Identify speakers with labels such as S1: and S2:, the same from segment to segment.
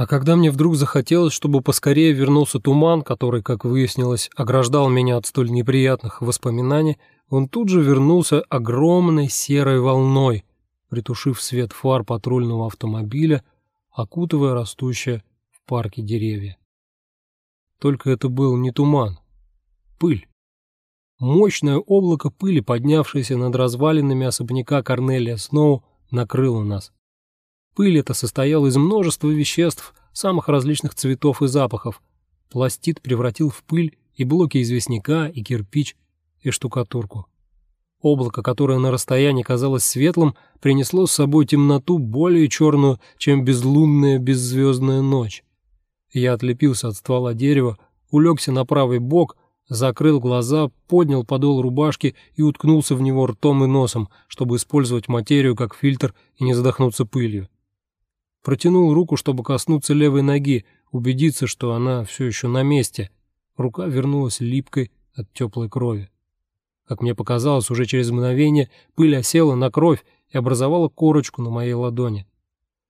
S1: А когда мне вдруг захотелось, чтобы поскорее вернулся туман, который, как выяснилось, ограждал меня от столь неприятных воспоминаний, он тут же вернулся огромной серой волной, притушив свет фар патрульного автомобиля, окутывая растущие в парке деревья. Только это был не туман, пыль. Мощное облако пыли, поднявшееся над развалинами особняка Корнелия Сноу, накрыло нас. Пыль эта состояла из множества веществ, самых различных цветов и запахов. Пластид превратил в пыль и блоки известняка, и кирпич, и штукатурку. Облако, которое на расстоянии казалось светлым, принесло с собой темноту более черную, чем безлунная беззвездная ночь. Я отлепился от ствола дерева, улегся на правый бок, закрыл глаза, поднял подол рубашки и уткнулся в него ртом и носом, чтобы использовать материю как фильтр и не задохнуться пылью. Протянул руку, чтобы коснуться левой ноги, убедиться, что она все еще на месте. Рука вернулась липкой от теплой крови. Как мне показалось, уже через мгновение пыль осела на кровь и образовала корочку на моей ладони.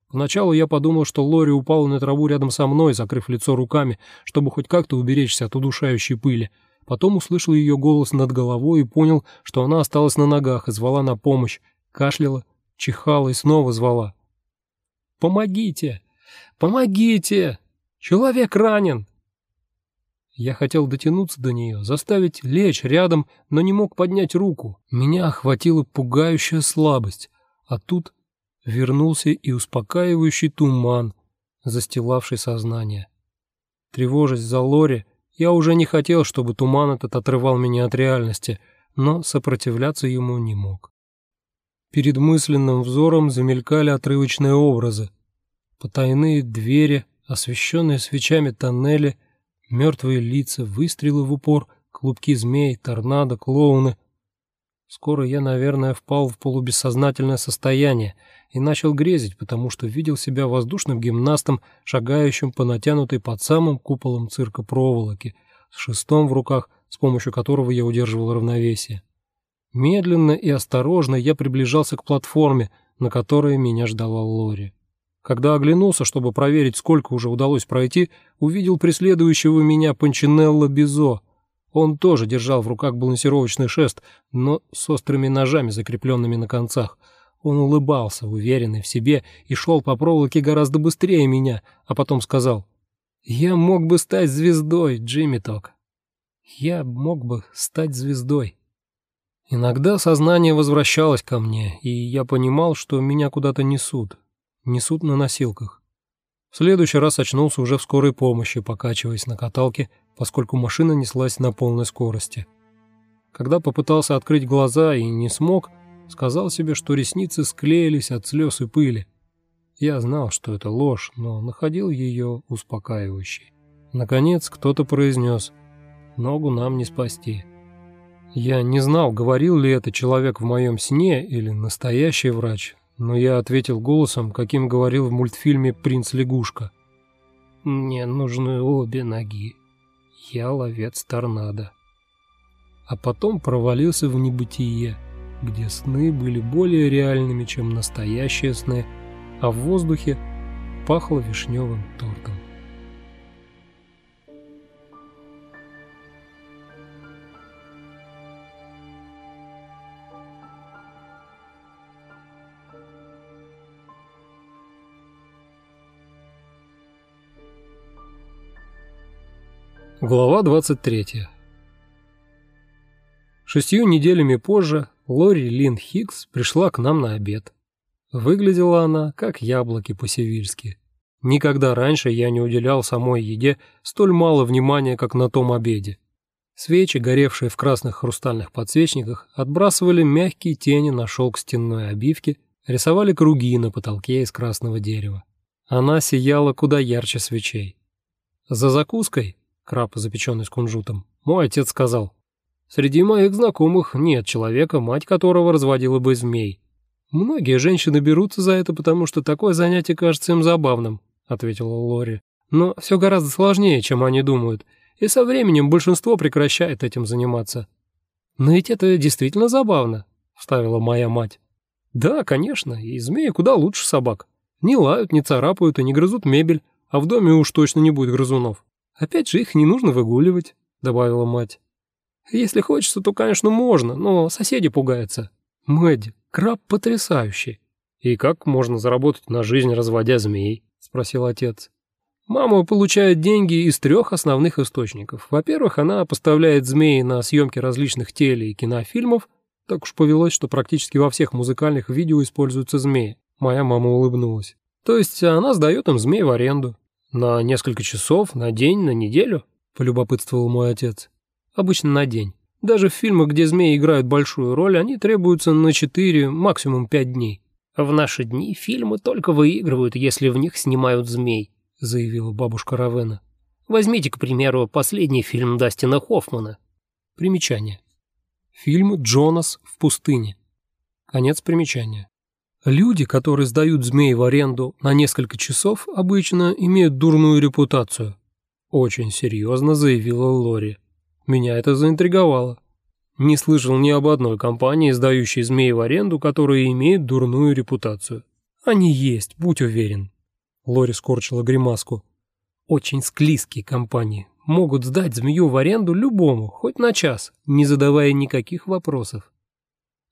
S1: Поначалу я подумал, что Лори упала на траву рядом со мной, закрыв лицо руками, чтобы хоть как-то уберечься от удушающей пыли. Потом услышал ее голос над головой и понял, что она осталась на ногах и звала на помощь, кашляла, чихала и снова звала. Помогите! Помогите! Человек ранен!» Я хотел дотянуться до нее, заставить лечь рядом, но не мог поднять руку. Меня охватила пугающая слабость, а тут вернулся и успокаивающий туман, застилавший сознание. Тревожась за Лори, я уже не хотел, чтобы туман этот отрывал меня от реальности, но сопротивляться ему не мог. Перед мысленным взором замелькали отрывочные образы. Потайные двери, освещенные свечами тоннели, мертвые лица, выстрелы в упор, клубки змей, торнадо, клоуны. Скоро я, наверное, впал в полубессознательное состояние и начал грезить, потому что видел себя воздушным гимнастом, шагающим по натянутой под самым куполом цирка проволоки, с шестом в руках, с помощью которого я удерживал равновесие. Медленно и осторожно я приближался к платформе, на которой меня ждала Лори. Когда оглянулся, чтобы проверить, сколько уже удалось пройти, увидел преследующего меня Панчинелло Бизо. Он тоже держал в руках балансировочный шест, но с острыми ножами, закрепленными на концах. Он улыбался, уверенный в себе, и шел по проволоке гораздо быстрее меня, а потом сказал, «Я мог бы стать звездой, Джимми Ток. Я мог бы стать звездой». Иногда сознание возвращалось ко мне, и я понимал, что меня куда-то несут. Несут на носилках. В следующий раз очнулся уже в скорой помощи, покачиваясь на каталке, поскольку машина неслась на полной скорости. Когда попытался открыть глаза и не смог, сказал себе, что ресницы склеились от слез и пыли. Я знал, что это ложь, но находил ее успокаивающей. Наконец кто-то произнес «Ногу нам не спасти». Я не знал, говорил ли это человек в моем сне или настоящий врач, но я ответил голосом, каким говорил в мультфильме «Принц лягушка». «Мне нужны обе ноги. Я ловец торнадо». А потом провалился в небытие, где сны были более реальными, чем настоящие сны, а в воздухе пахло вишневым тортом. Глава 23. Шестью неделями позже Лори Лин Хикс пришла к нам на обед. Выглядела она, как яблоки по-севильски. Никогда раньше я не уделял самой еде столь мало внимания, как на том обеде. Свечи, горевшие в красных хрустальных подсвечниках, отбрасывали мягкие тени на шелк стенной обивки, рисовали круги на потолке из красного дерева. Она сияла куда ярче свечей. За закуской краб, запеченный с кунжутом, мой отец сказал, «Среди моих знакомых нет человека, мать которого разводила бы змей. Многие женщины берутся за это, потому что такое занятие кажется им забавным», — ответила Лори. «Но все гораздо сложнее, чем они думают, и со временем большинство прекращает этим заниматься». «Но ведь это действительно забавно», — вставила моя мать. «Да, конечно, и змеи куда лучше собак. Не лают, не царапают и не грызут мебель, а в доме уж точно не будет грызунов. Опять же, их не нужно выгуливать, добавила мать. Если хочется, то, конечно, можно, но соседи пугаются. Мэдди, краб потрясающий. И как можно заработать на жизнь, разводя змей? Спросил отец. Мама получает деньги из трех основных источников. Во-первых, она поставляет змеи на съемки различных теле- и кинофильмов. Так уж повелось, что практически во всех музыкальных видео используются змеи. Моя мама улыбнулась. То есть она сдает им змей в аренду. На несколько часов, на день, на неделю, полюбопытствовал мой отец. Обычно на день. Даже в фильмах, где змеи играют большую роль, они требуются на 4, максимум 5 дней. В наши дни фильмы только выигрывают, если в них снимают змей, заявила бабушка Равена. Возьмите, к примеру, последний фильм Дастина Хоффмана. Примечание. Фильм «Джонас в пустыне». Конец примечания. Люди, которые сдают змей в аренду на несколько часов, обычно имеют дурную репутацию. Очень серьезно заявила Лори. Меня это заинтриговало. Не слышал ни об одной компании, сдающей змей в аренду, которая имеет дурную репутацию. Они есть, будь уверен. Лори скорчила гримаску. Очень склизкие компании. Могут сдать змею в аренду любому, хоть на час, не задавая никаких вопросов.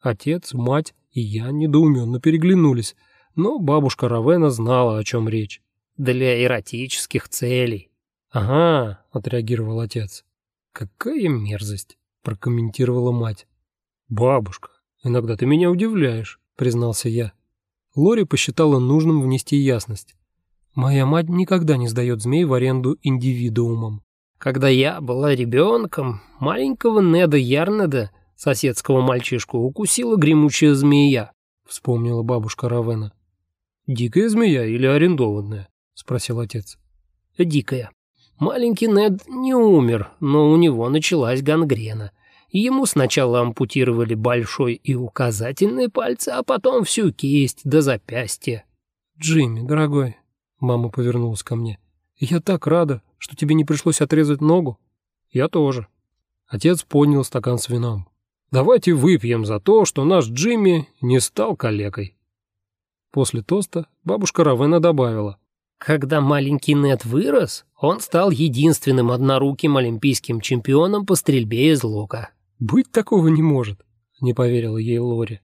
S1: Отец, мать и я недоуменно переглянулись, но бабушка Равена знала, о чем речь. «Для эротических целей». «Ага», — отреагировал отец. «Какая мерзость», — прокомментировала мать. «Бабушка, иногда ты меня удивляешь», — признался я. Лори посчитала нужным внести ясность. «Моя мать никогда не сдает змей в аренду индивидуумам». «Когда я была ребенком, маленького Неда Ярнеда Соседского мальчишку укусила гремучая змея, вспомнила бабушка Равена. Дикая змея или арендованная? спросил отец. Дикая. Маленький Нед не умер, но у него началась гангрена. Ему сначала ампутировали большой и указательный пальцы, а потом всю кисть до запястья. «Джимми, дорогой», — мама повернулась ко мне, — «я так рада, что тебе не пришлось отрезать ногу». «Я тоже». Отец поднял стакан с вином. Давайте выпьем за то, что наш Джимми не стал калекой. После тоста бабушка Равена добавила. Когда маленький Нед вырос, он стал единственным одноруким олимпийским чемпионом по стрельбе из лука. «Быть такого не может», — не поверила ей Лори.